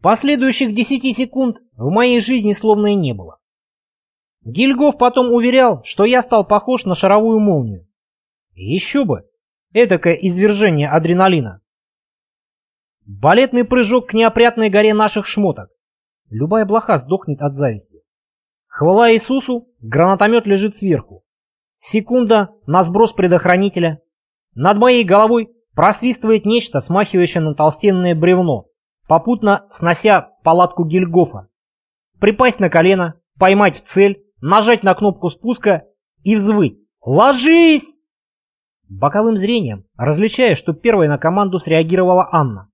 Последующих десяти секунд в моей жизни словно и не было. Гильгоф потом уверял, что я стал похож на шаровую молнию. Еще бы! Этакое извержение адреналина. Балетный прыжок к неопрятной горе наших шмоток. Любая блоха сдохнет от зависти. Хвала Иисусу, гранатомет лежит сверху. Секунда на сброс предохранителя. Над моей головой просвистывает нечто, смахивающее на толстенное бревно, попутно снося палатку Гильгофа. Припасть на колено, поймать в цель, нажать на кнопку спуска и взвыть. «Ложись!» Боковым зрением различая, что первой на команду среагировала Анна.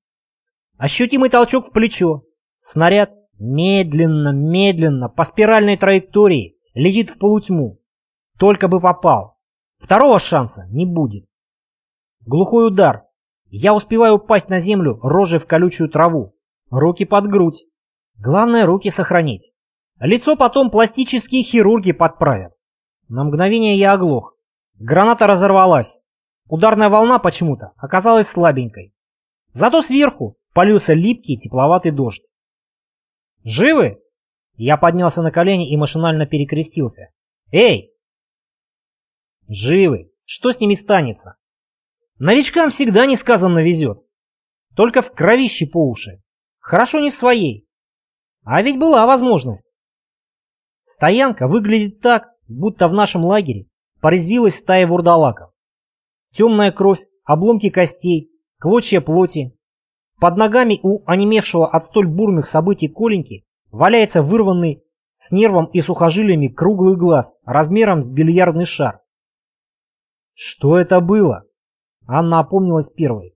Ощутимый толчок в плечо. Снаряд медленно, медленно, по спиральной траектории летит в полутьму. Только бы попал. Второго шанса не будет. Глухой удар. Я успеваю упасть на землю рожей в колючую траву. Руки под грудь. Главное руки сохранить. Лицо потом пластические хирурги подправят. На мгновение я оглох. Граната разорвалась. Ударная волна почему-то оказалась слабенькой. Зато сверху полился липкий тепловатый дождь. «Живы?» Я поднялся на колени и машинально перекрестился. «Эй!» «Живы! Что с ними станется?» «Новичкам всегда несказанно везет. Только в кровище по уши. Хорошо не в своей. А ведь была возможность. Стоянка выглядит так, будто в нашем лагере порезвилась стая вурдалаков. Темная кровь, обломки костей, клочья плоти. Под ногами у онемевшего от столь бурных событий Коленьки валяется вырванный с нервом и сухожилиями круглый глаз размером с бильярдный шар. Что это было? Анна опомнилась первой.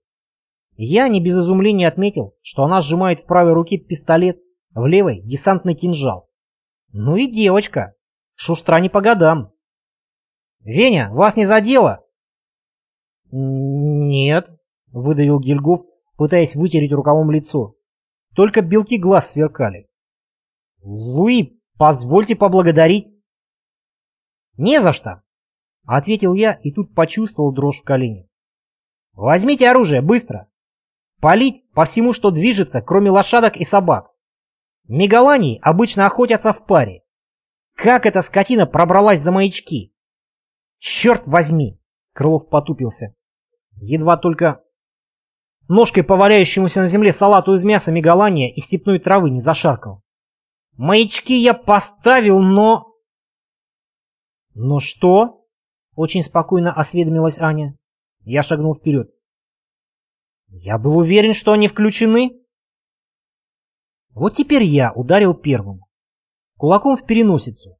Я не без изумления отметил, что она сжимает в правой руке пистолет, в левой десантный кинжал. Ну и девочка. Шустра не по годам. «Веня, вас не задело?» «Нет», — выдавил Гильгоф, пытаясь вытереть рукавом лицо. Только белки глаз сверкали. «Луи, позвольте поблагодарить». «Не за что», — ответил я и тут почувствовал дрожь в колене. «Возьмите оружие, быстро! Полить по всему, что движется, кроме лошадок и собак. Мегалании обычно охотятся в паре. Как эта скотина пробралась за маячки? Черт возьми! Крылов потупился. Едва только ножкой по валяющемуся на земле салату из мяса мегалания и степной травы не зашаркал. Маячки я поставил, но... «Но что?» — очень спокойно осведомилась Аня. Я шагнул вперед. «Я был уверен, что они включены», вот теперь я ударил первым. Кулаком в переносицу.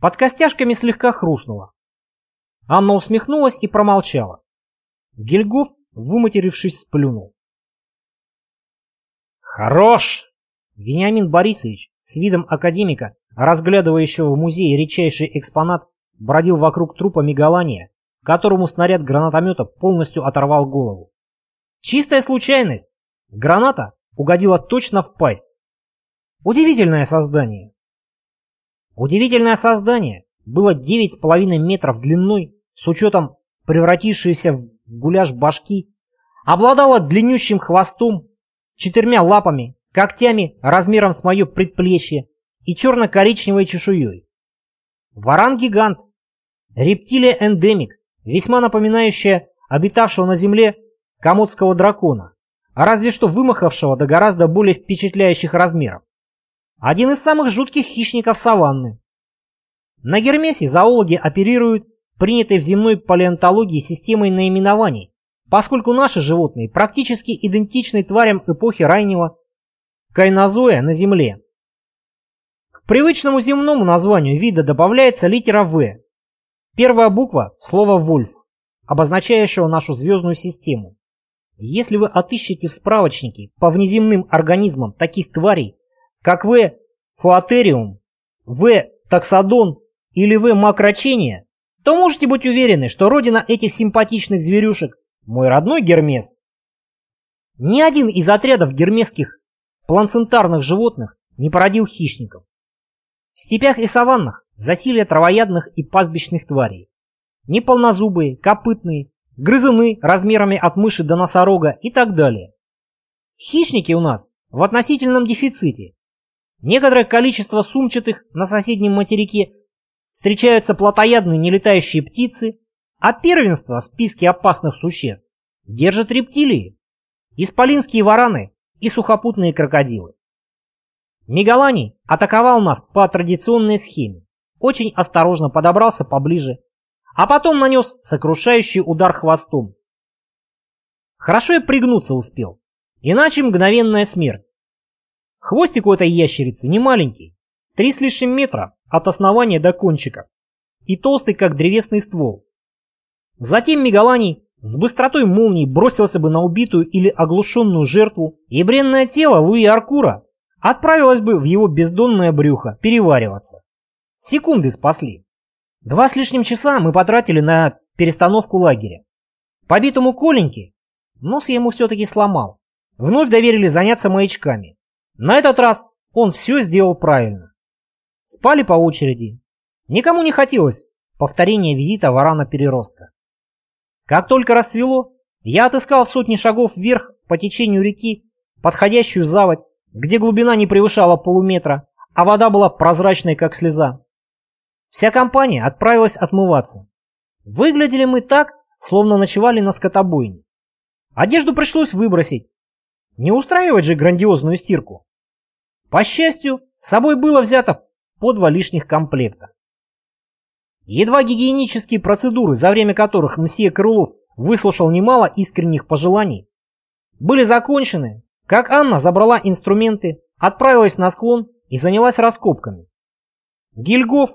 Под костяшками слегка хрустнуло. Анна усмехнулась и промолчала. Гильгоф, выматерившись, сплюнул. «Хорош!» Вениамин Борисович с видом академика, разглядывающего в музее редчайший экспонат, бродил вокруг трупа мегалания, которому снаряд гранатомета полностью оторвал голову. Чистая случайность. Граната угодила точно в пасть. Удивительное создание. Удивительное создание было 9,5 метров длиной, с учетом превратившейся в гуляш башки, обладало длиннющим хвостом, четырьмя лапами, когтями размером с мое предплечье и черно-коричневой чешуей. Варан-гигант, рептилия-эндемик, весьма напоминающая обитавшего на земле комодского дракона разве что вымахавшего до гораздо более впечатляющих размеров. Один из самых жутких хищников саванны. На Гермесе зоологи оперируют принятой в земной палеонтологии системой наименований, поскольку наши животные практически идентичны тварям эпохи раннего кайнозоя на Земле. К привычному земному названию вида добавляется литера «В», первая буква слова «вольф», обозначающего нашу звездную систему. Если вы отыщете в справочнике по внеземным организмам таких тварей, как В. фуатериум, В. таксодон или В. макрочения, то можете быть уверены, что родина этих симпатичных зверюшек – мой родной Гермес. Ни один из отрядов гермесских планцентарных животных не породил хищников. В степях и саваннах засилие травоядных и пастбищных тварей. Неполнозубые, копытные, грызуны размерами от мыши до носорога и так далее. Хищники у нас в относительном дефиците. Некоторое количество сумчатых на соседнем материке встречаются плотоядные нелетающие птицы, а первенство в списке опасных существ держат рептилии, исполинские вараны и сухопутные крокодилы. Мегаланий атаковал нас по традиционной схеме, очень осторожно подобрался поближе, а потом нанес сокрушающий удар хвостом. Хорошо я пригнуться успел, иначе мгновенная смерть. Хвостик у этой ящерицы не маленький, три с лишним метра от основания до кончика, и толстый, как древесный ствол. Затем Мегаланий с быстротой молнии бросился бы на убитую или оглушенную жертву, и бренное тело Луи Аркура отправилось бы в его бездонное брюхо перевариваться. Секунды спасли. Два с лишним часа мы потратили на перестановку лагеря. Побитому Коленьке нос ему все-таки сломал. Вновь доверили заняться маячками. На этот раз он все сделал правильно. Спали по очереди. Никому не хотелось повторения визита варана-переростка. Как только расцвело, я отыскал сотни шагов вверх по течению реки подходящую заводь, где глубина не превышала полуметра, а вода была прозрачной, как слеза. Вся компания отправилась отмываться. Выглядели мы так, словно ночевали на скотобойне. Одежду пришлось выбросить. Не устраивать же грандиозную стирку. По счастью, с собой было взято по два лишних комплекта. Едва гигиенические процедуры, за время которых мсье Крылов выслушал немало искренних пожеланий, были закончены, как Анна забрала инструменты, отправилась на склон и занялась раскопками. Гильгоф,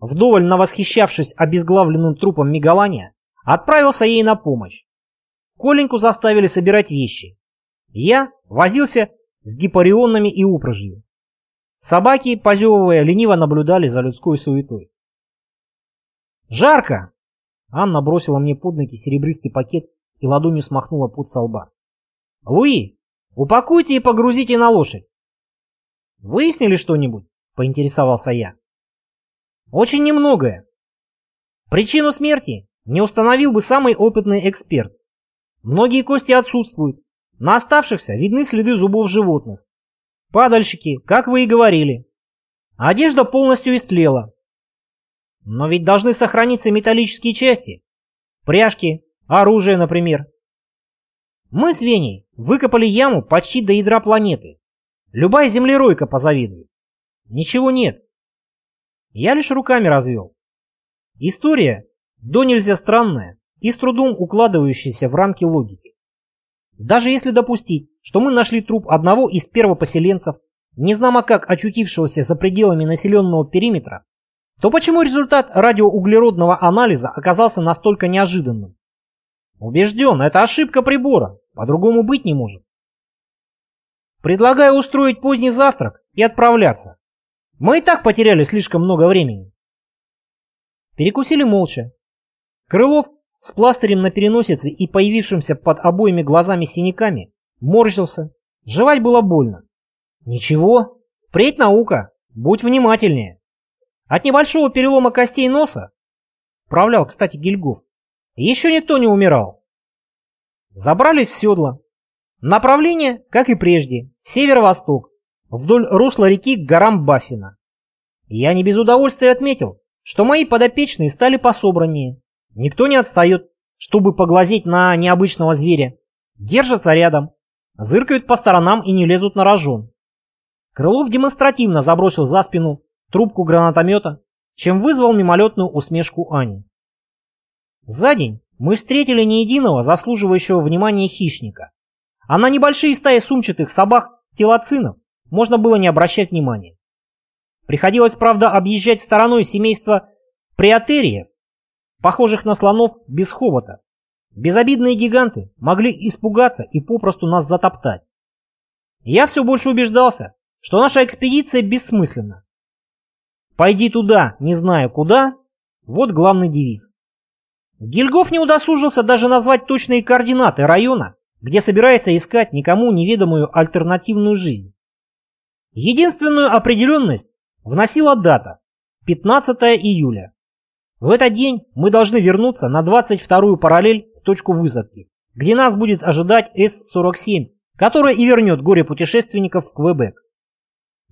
вдоволь навосхищавшись обезглавленным трупом Мегалания, отправился ей на помощь. Коленьку заставили собирать вещи. Я возился с гипарионами и упряжью. Собаки, позевывая, лениво наблюдали за людской суетой. «Жарко!» Анна бросила мне под ноги серебристый пакет и ладонью смахнула пот со. «Луи, упакуйте и погрузите на лошадь!» «Выяснили что-нибудь?» — поинтересовался я. «Очень немногое. Причину смерти не установил бы самый опытный эксперт. Многие кости отсутствуют, на оставшихся видны следы зубов животных. Падальщики, как вы и говорили. Одежда полностью истлела, но ведь должны сохраниться металлические части. Пряжки, оружие, например. Мы с Веней выкопали яму почти до ядра планеты. Любая землеройка позавидует. Ничего нет. Я лишь руками развел. История до нельзя странная и с трудом укладывающаяся в рамки логики. Даже если допустить, что мы нашли труп одного из первопоселенцев, незнамо как очутившегося за пределами населенного периметра, то почему результат радиоуглеродного анализа оказался настолько неожиданным? Убежден, это ошибка прибора, по-другому быть не может. Предлагаю устроить поздний завтрак и отправляться. Мы и так потеряли слишком много времени. Перекусили молча. Крылов с пластырем на переносице и появившимся под обоими глазами синяками морщился. Жевать было больно. Ничего, впредь наука, будь внимательнее. От небольшого перелома костей носа, вправлял, кстати, Гильгоф, еще никто не умирал. Забрались в седло. Направление, как и прежде, северо-восток, вдоль русла реки к горам Баффина. Я не без удовольствия отметил, что мои подопечные стали пособраннее. Никто не отстает, чтобы поглазеть на необычного зверя. Держатся рядом, зыркают по сторонам и не лезут на рожон. Крылов демонстративно забросил за спину трубку гранатомета, чем вызвал мимолетную усмешку Ани. За день мы встретили не единого заслуживающего внимания хищника, а на небольшие стаи сумчатых собак телоцинов можно было не обращать внимания. Приходилось, правда, объезжать стороной семейства приотериев, похожих на слонов без хобота. Безобидные гиганты могли испугаться и попросту нас затоптать. Я все больше убеждался, что наша экспедиция бессмысленна. «Пойди туда, не знаю куда» — вот главный девиз. Гильгоф не удосужился даже назвать точные координаты района, где собирается искать никому неведомую альтернативную жизнь. Единственную определенность вносила дата – 15 июля. В этот день мы должны вернуться на 22-ю параллель в точку высадки, где нас будет ожидать С-47 которая и вернет горе-путешественников в Квебек.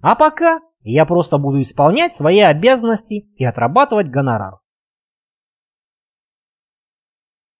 А пока я просто буду исполнять свои обязанности и отрабатывать гонорар.